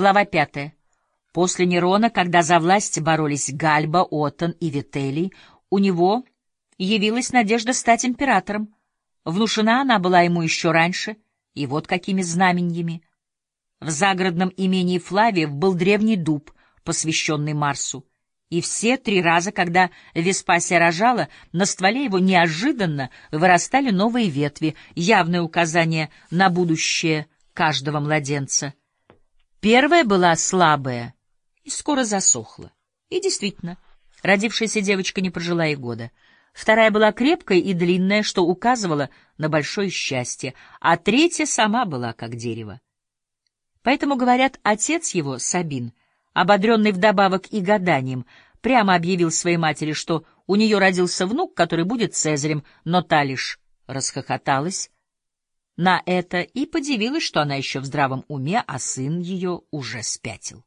Глава пятая. После Нерона, когда за власть боролись Гальба, Оттон и Вителий, у него явилась надежда стать императором. Внушена она была ему еще раньше, и вот какими знаменьями. В загородном имении Флавиев был древний дуб, посвященный Марсу, и все три раза, когда Веспасия рожала, на стволе его неожиданно вырастали новые ветви, явное указание на будущее каждого младенца. Первая была слабая и скоро засохла. И действительно, родившаяся девочка не прожила и года. Вторая была крепкая и длинная, что указывало на большое счастье, а третья сама была как дерево. Поэтому, говорят, отец его, Сабин, ободренный вдобавок и гаданием, прямо объявил своей матери, что у нее родился внук, который будет Цезарем, но та лишь расхохоталась на это и подивилась, что она еще в здравом уме, а сын ее уже спятил.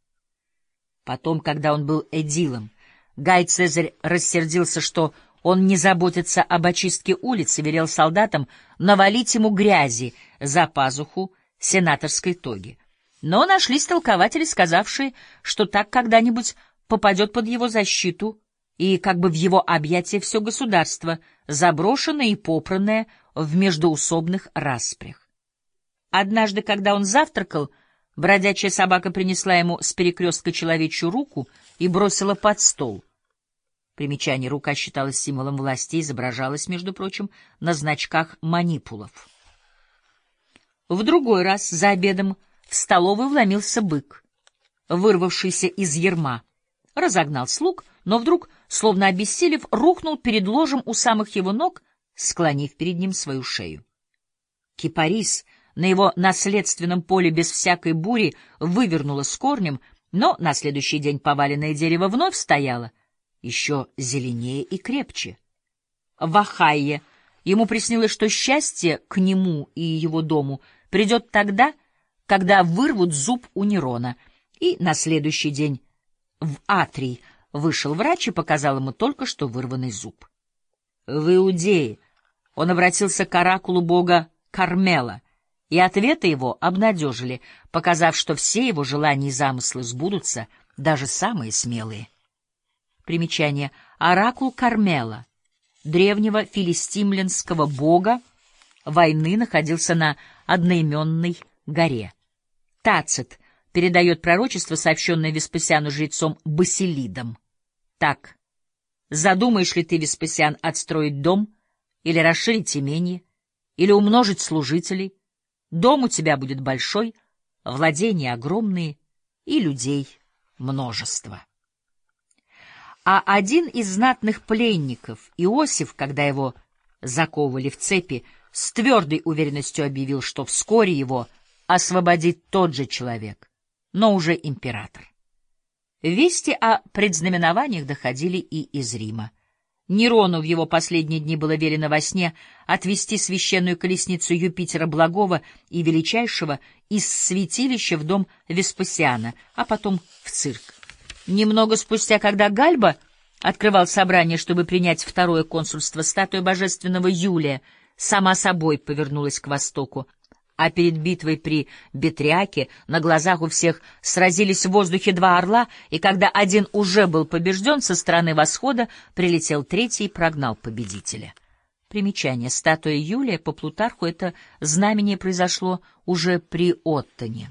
Потом, когда он был эдилом, Гай Цезарь рассердился, что он не заботится об очистке улиц и велел солдатам навалить ему грязи за пазуху сенаторской тоги. Но нашлись толкователи, сказавшие, что так когда-нибудь попадет под его защиту и как бы в его объятия все государство, заброшенное и попранное в междоусобных распрях. Однажды, когда он завтракал, бродячая собака принесла ему с перекрестка человечью руку и бросила под стол. Примечание «рука» считалась символом власти и изображалась, между прочим, на значках манипулов. В другой раз за обедом в столовую вломился бык, вырвавшийся из ерма, разогнал слуг, но вдруг, словно обессилев, рухнул перед ложем у самых его ног, склонив перед ним свою шею. Кипарис на его наследственном поле без всякой бури вывернуло с корнем, но на следующий день поваленное дерево вновь стояло, еще зеленее и крепче. В Ахайе ему приснилось, что счастье к нему и его дому придет тогда, когда вырвут зуб у Нерона, и на следующий день в Атрий вышел врач и показал ему только что вырванный зуб. В Иудее он обратился к оракулу бога Кармела, и ответы его обнадежили, показав, что все его желания и замыслы сбудутся, даже самые смелые. Примечание. Оракул Кармела, древнего филистимлянского бога войны, находился на одноименной горе. Тацит передает пророчество, сообщенное Веспасиану жрецом Басилидом. Так, задумаешь ли ты, Веспасиан, отстроить дом или расширить имение, или умножить служителей? Дом у тебя будет большой, владения огромные и людей множество. А один из знатных пленников, Иосиф, когда его заковывали в цепи, с твердой уверенностью объявил, что вскоре его — освободит тот же человек, но уже император. Вести о предзнаменованиях доходили и из Рима. Нерону в его последние дни было велено во сне отвести священную колесницу Юпитера Благого и Величайшего из святилища в дом Веспасиана, а потом в цирк. Немного спустя, когда Гальба открывал собрание, чтобы принять второе консульство, статуя божественного Юлия сама собой повернулась к востоку, а перед битвой при Бетряке на глазах у всех сразились в воздухе два орла, и когда один уже был побежден, со стороны восхода прилетел третий и прогнал победителя. Примечание. Статуя Юлия по Плутарху — это знамение произошло уже при Оттоне.